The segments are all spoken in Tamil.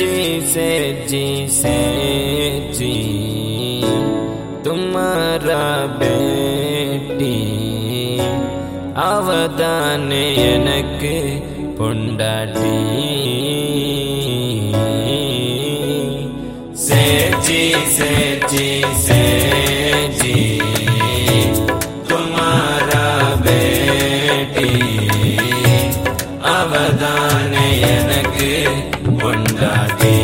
जी सेजे सिमरा अवदान पुण्डली से से जी அவதான எனக்கு பொண்டாட்டி.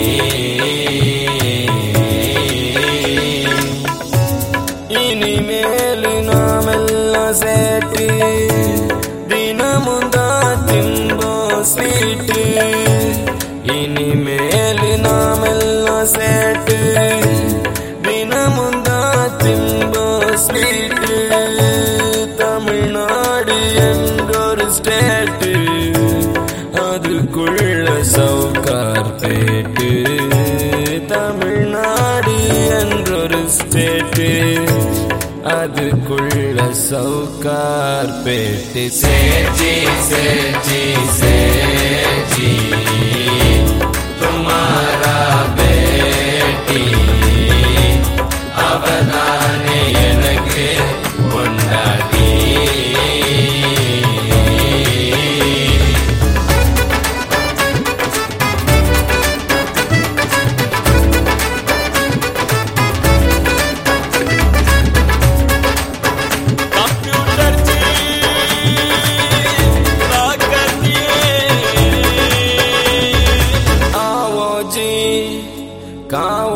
இனிமேல் நாமெல்லாம் சேட்டு தினமுந்தா திம்போ ஸ்வீட்டு இனிமேல் நாமெல்லாம் சேட்டு தினமுந்தா திம்போ அதுக்குள்ள சவுக்கார் பேட்டு. தமிழ்நாடு என்றொரு ஸ்டேட்டு. அதுக்குள்ள சவுக்கார் பேட்டு. சேச்சி சேச்சி சேச்சி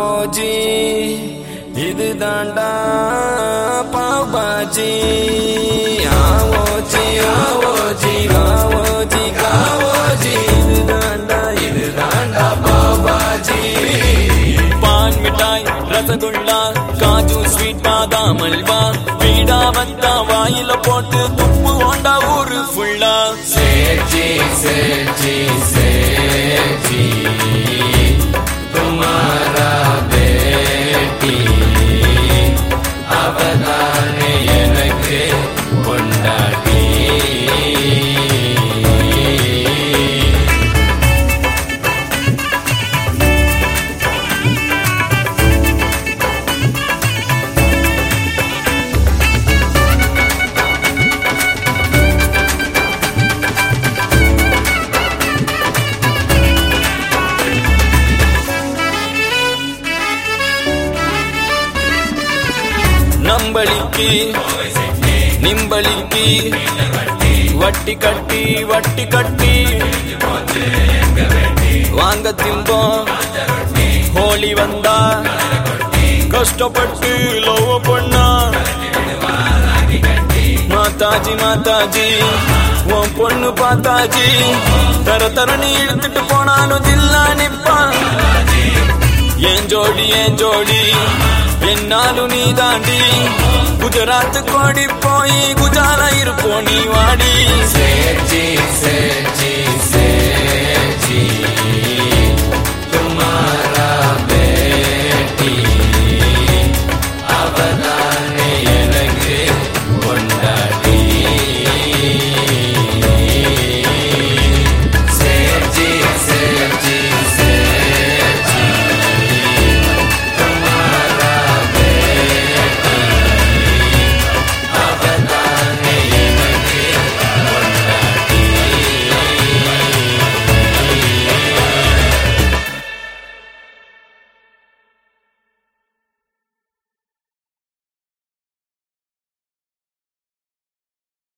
பாவோஜி இது தாண்டா பாபாஜி. ஆவோஜி ஆவோஜி ஆவோஜி காவோஜி இது தாண்டா இது தாண்டா பாபாஜி. பான் மிட்டாய் ரசகுல்லா காஜு ஸ்வீட் பாதாம் அல்வா. வீடா வந்தா வாயில போட்டு துப்பு ஓண்டா ஊரு ஃபுல்லா சேர்ச்சி சேர்ச்சி சேர் நம்பளிக்கு நிம்பளிக்கு. வட்டி கட்டி வட்டி கட்டி. வாங்க திம்போம். ஹோலி வந்தா கஷ்டப்பட்டு லவ் பண்ணா. மாதாஜி மாதாஜி உன் பொண்ணு பார்த்தாஜி தர தரணி இழுத்துட்டு போனாலும் ஜில்லா நிப்பான். ஏன் ஜோடி ஏன் ஜோடி? என்னாலும் நீ தாண்டி குஜராத் கோடி போய் குஜாலா இருப்போ நீ வாடி. சேச்சி சேச்சி